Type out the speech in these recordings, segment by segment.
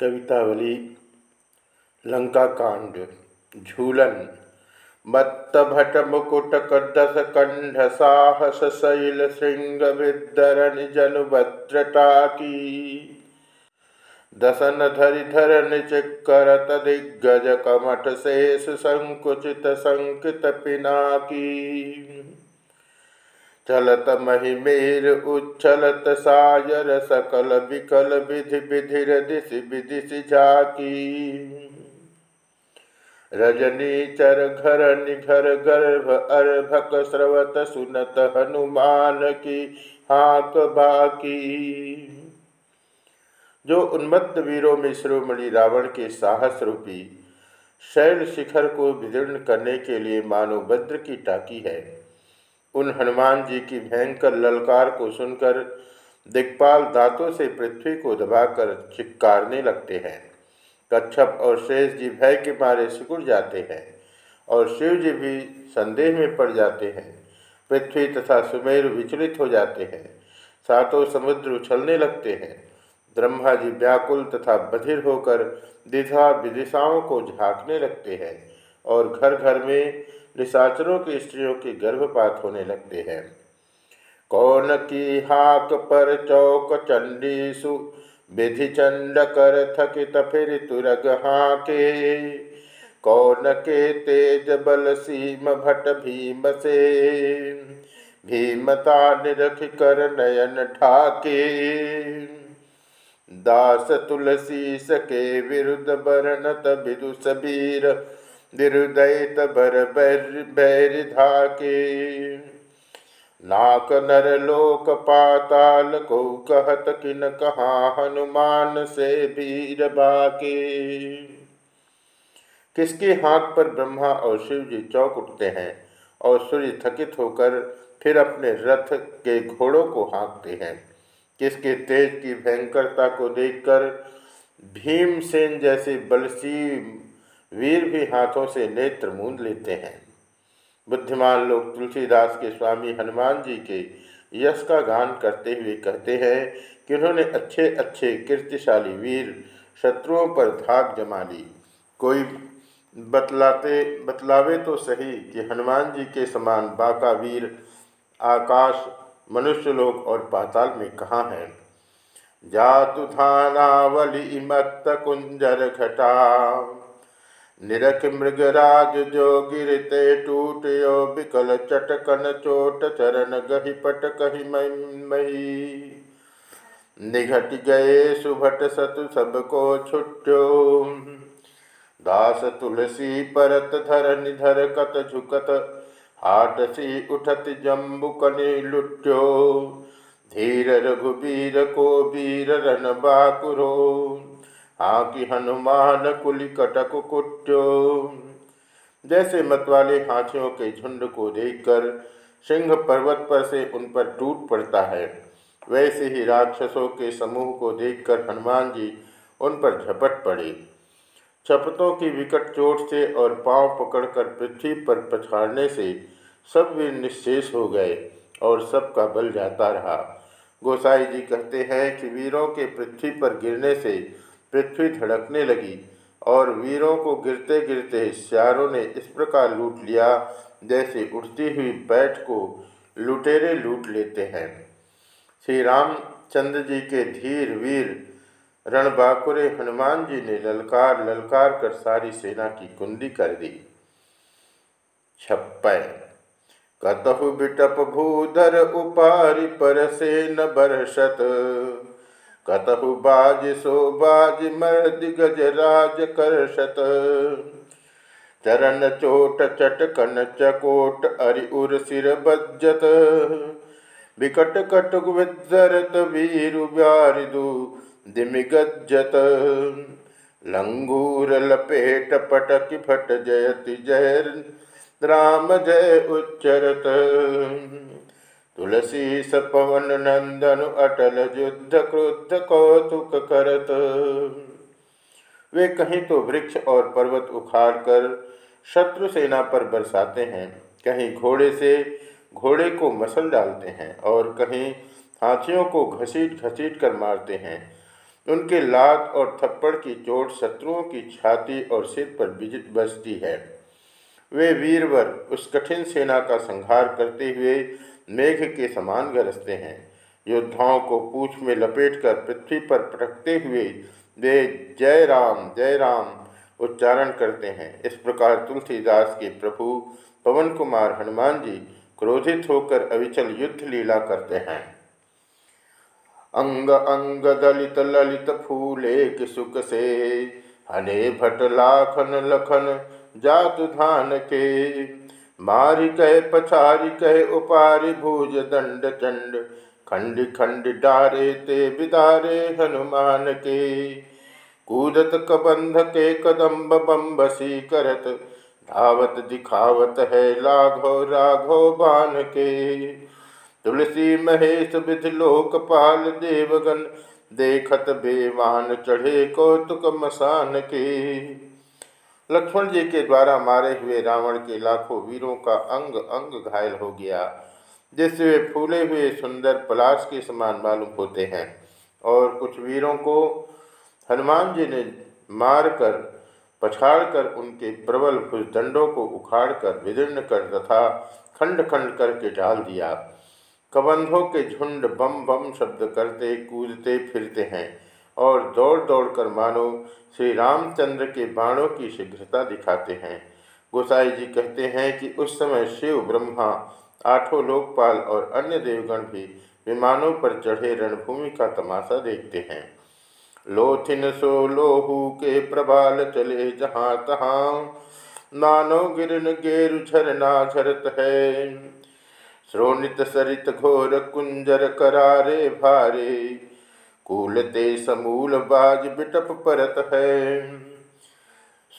कवितावली लंका कांड झूलन मत्त भट मुकुट, कदस, कंठ, साहस, शैल श्रृंग विदरण जनु भद्रता की दसन धरि धरन चिकरत दिग्गज कमठ शेष, संकुचित, संकित पिना की चलत महिमेर उच्छलत सायर सकल विकल विधि विधिर दिश विदिश झाकी। रजनी चर घर निघर गर्भ अर्भक स्रवत सुनत हनुमान की हाक बाकी। जो उन्मत्त वीरों में श्रोमणि रावण के साहस रूपी शैल शिखर को विदीर्ण करने के लिए मानो भद्र की टाकी है उन हनुमान जी की भयंकर ललकार को सुनकर दिक्पाल दांतों से पृथ्वी को दबाकर चिक्कारने लगते हैं। कच्छप और शेष जी भय के मारे सिकुड़ जाते हैं और शिव जी भी संदेह में पड़ जाते हैं। पृथ्वी तथा सुमेर विचलित हो जाते हैं। सातों समुद्र उछलने लगते हैं। ब्रह्मा जी व्याकुल तथा बधिर होकर दिशा विदिशाओं को झांकने लगते हैं और घर घर में निशाचरों की स्त्रियों के गर्भपात होने लगते हैं। कौन की हाक पर चौक चंडीसु, विधि चंड कर थकित फिर तुरग हाके। कौन के तेज बल सीम भट भीम से, भीमता निरख कर नयन ठाके। दास तुलसी सके विरुद्ध बरनत विदु सबीर निर्दयित बर बैर धाके। नाक नर लोक पाताल को कहत किन कहा हनुमान से वीर बाके। किसके हाथ पर ब्रह्मा और शिव जी चौक उठते हैं और सूर्य थकित होकर फिर अपने रथ के घोड़ों को हाँकते हैं। किसके तेज की भयंकरता को देखकर भीमसेन जैसे बलसी वीर भी हाथों से नेत्र मूंद लेते हैं। बुद्धिमान लोग तुलसीदास के स्वामी हनुमान जी के यश का गान करते हुए कहते हैं कि उन्होंने अच्छे अच्छे, कीर्तिशाली वीर शत्रुओं पर धाक जमा ली। कोई बतलाते, बतलावे तो सही कि हनुमान जी के समान बाका वीर आकाश, मनुष्य लोग और पाताल में कहाँ हैं? जातु थानावली मत्त कुंजर घटा निरख मृगराज जो गिरते टूटयो, बिकल चटकन चोट चरण गहि पट कही मही निघट गए सुभट सतु सबको छुट्यो दास तुलसी परत धर निधर कत झुकत, हाट सी उठत जम्बुकनि लुट्यो धीर रघुबीर को बीर रन बाकुरो। हाकि हनुमान कुल कटक कुट्यो जैसे मतवाले हाथियों के झुंड को देखकर सिंह पर्वत पर से उन पर टूट पड़ता है, वैसे ही राक्षसों के समूह को देखकर हनुमान जी उन पर झपट पड़े। चपतों की विकट चोट से और पाँव पकड़कर पृथ्वी पर पछाड़ने से सब वीर निशेष हो गए और सबका बल जाता रहा। गोसाई जी कहते हैं कि वीरों के पृथ्वी पर गिरने से पृथ्वी धड़कने लगी और वीरों को गिरते गिरते श्यारों ने इस प्रकार लूट लिया, जैसे उठती हुई बैठ को लुटेरे लूट लेते हैं। श्री रामचंद्र जी के धीर वीर रणबाकुरे हनुमान जी ने ललकार ललकार कर सारी सेना की कुंदी कर दी। छप्पय कतहु बिटप भूधर उपारि पर से न बरसत। कतहु बाज सो बाज मर्द गज राज करशत। चरण चोट चटकन चकोट अरि उर सिर बज्जत। विकट कटुक विदरत वीरु व्यारिदु दिमिगज्जत लंगूर लपेट पटक फट जयति जय राम जय उच्चरत। तुलसी सपवन नंदन अटल युद्ध क्रुद्ध कौतुक करत वे कहीं तो वृक्ष और पर्वत उखाड़ कर शत्रु सेना पर बरसाते हैं, कहीं घोड़े से घोड़े को मसल डालते हैं और कहीं हाथियों को घसीट घसीट कर मारते हैं। उनके लात और थप्पड़ की चोट शत्रुओं की छाती और सिर पर बजती है। वे वीरवर उस कठिन सेना का संहार करते हुए मेघ के समान गरजते हैं। योद्धाओं को पूछ में लपेटकर पृथ्वी पर पटकते हुए वे जय राम जय राम उच्चारण करते हैं। इस प्रकार तुलसीदास के प्रभु पवन कुमार हनुमान जी क्रोधित होकर अविचल युद्ध लीला करते हैं। अंग अंग दलित, ललित फूले कि सुख से हने भट लाखन लखन जातु धान के मारि कह पछारि कह उपारि भूज दंड चंड खंड खंड डारे ते बिदारे हनुमान के कूदत कबंध के कदम्ब बम्बसी करत धावत दिखावत है लाघो राघो बान के तुलसी महेश विध लोकपाल देवगन। देखत बेवान चढ़े कौतुक मसान के लक्ष्मण जी के द्वारा मारे हुए रावण के लाखों वीरों का अंग अंग घायल हो गया, जिससे वे फूले हुए सुंदर पलाश के समान मालूम होते हैं। और कुछ वीरों को हनुमान जी ने मारकर, पछाड़कर उनके प्रबल भुजदंडों को उखाड़कर विदीर्ण कर तथा खंड खंड करके डाल दिया। कबंधों के झुंड बम बम शब्द करते, कूदते, फिरते हैं। और दौड़ दौड़ कर मानो श्री रामचंद्र के बाणों की शीघ्रता दिखाते हैं। गोसाई जी कहते हैं कि उस समय शिव, ब्रह्मा, आठों लोकपाल और अन्य देवगण भी विमानों पर चढ़े रणभूमि का तमाशा देखते हैं। लोथिन सो लोहू के प्रबाल चले जहाँ तहाँ, नानो गिरन गेरु झरना झरत है। श्रोणित सरित घोर कुंजर करारे भारे कूलते समूल बाज बिटप परत है।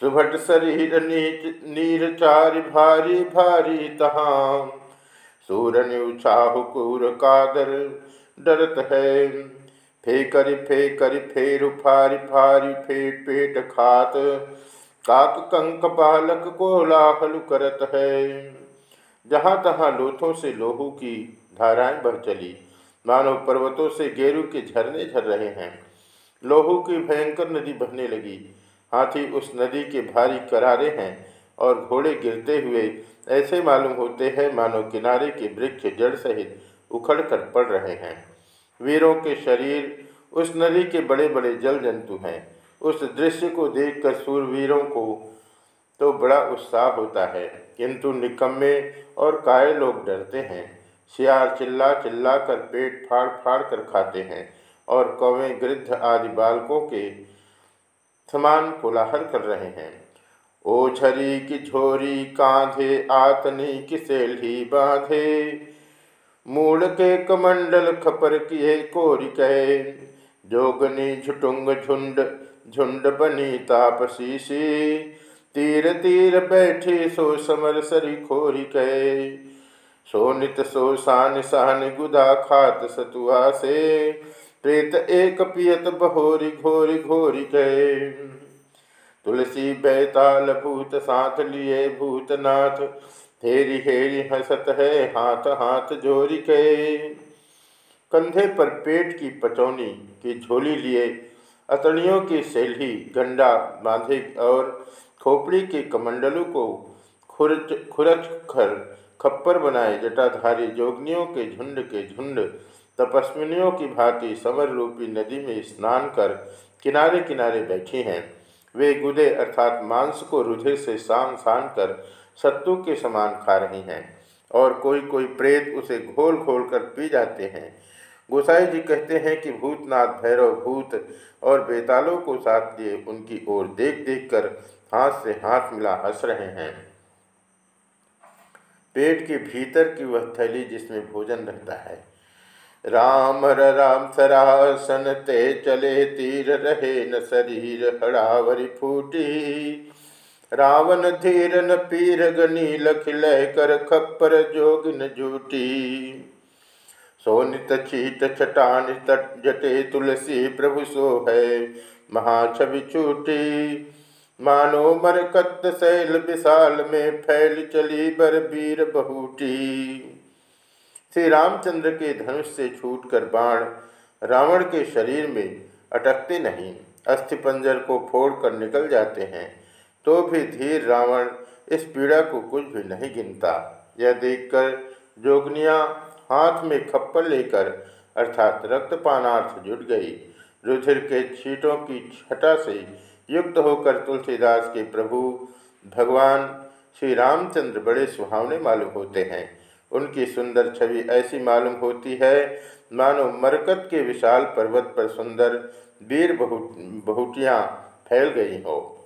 सुभट शरीर नीच, नीर चारि भारी भारी तहा। सूरन उछाहु कूर कादर डरत है। फेकर फेकर फेर फारी फारी फेट, पेट खात। काक कंक बालक को लाहल करत है। जहाँ तहाँ लोथों से लोहू की धाराएँ बह चली। मानो पर्वतों से गेरू के झरने झर रहे हैं। लोहू की भयंकर नदी बहने लगी। हाथी उस नदी के भारी करारे हैं और घोड़े गिरते हुए ऐसे मालूम होते हैं मानो किनारे के वृक्ष जड़ सहित उखड़ कर पड़ रहे हैं। वीरों के शरीर उस नदी के बड़े बड़े जल जंतु हैं। उस दृश्य को देखकर सूरवीरों को तो बड़ा उत्साह होता है। किंतु निकम्मे और काय लोग डरते हैं। सियार चिल्ला चिल्ला कर पेट फाड़ फाड़ कर खाते हैं और कौवे गृद्ध आदि बालकों के समान कोलाहल कर रहे हैं। ओ झरी की झोरी कांधे, आतनी की सेल्ही बांधे, मूल के कमंडल खपर किए कोरी कहे। जोगनी झुटुंग झुंड झुंड बनी तापसी सी, तीर तीर बैठी सो समर सरी खोरी कहे। सोनित सो सान सहन गुदा खात सतुआ से प्रेत एक पियत बहोरी घोरी घोरी गए। तुलसी बैताल भूत साथ लिए भूतनाथ हेरी हेरी हंसत है हाथ हाथ जोरी गए। कंधे पर पेट की पचौनी की झोली लिए, अतड़ियों की सेल्ही गंडा बांधे और खोपड़ी के कमंडलों को खुरच खुरच कर खप्पर बनाए जटाधारी जोगनियों के झुंड के झुंड, तपस्विनियों की भांति समर रूपी नदी में स्नान कर किनारे किनारे बैठी हैं। वे गुदे अर्थात मांस को रुझे से सान सान कर सत्तू के समान खा रही हैं और कोई कोई प्रेत उसे घोल घोल कर पी जाते हैं। गोसाई जी कहते हैं कि भूतनाथ भैरव भूत और बेतालों को साथ लिए उनकी ओर देख देख कर हाथ से हाथ मिला हंस रहे हैं। पेट के भीतर की वह थैली जिसमें भोजन रहता है। राम राम, सरासन ते चले, तीर रहे न शरीर, हड़ावरी फूटी। रावण धीर न पीर, गनी लखिल कर खप्पर जोगिन जूटी। सोनित चीट छटान तट जटे तुलसी प्रभु सो है, महाछवि छूटी। मानो मरकत शैल विशाल में फैल चली बर वीर बहुटी। श्री रामचंद्र के धनुष से छूटकर बाण रावण के शरीर में अटकते नहीं अस्थिपंजर को फोड़कर निकल जाते हैं तो भी धीर रावण इस पीड़ा को कुछ भी नहीं गिनता। यह देखकर जोगनिया हाथ में खप्पर लेकर अर्थात रक्तपानार्थ जुट गई। रुधिर के छीटों की छटा से युक्त होकर तुलसीदास के प्रभु, भगवान श्री रामचंद्र बड़े सुहावने मालूम होते हैं। उनकी सुंदर छवि ऐसी मालूम होती है, मानो मरकत के विशाल पर्वत पर सुंदर वीर बहु बहुटियाँ फैल गई हो।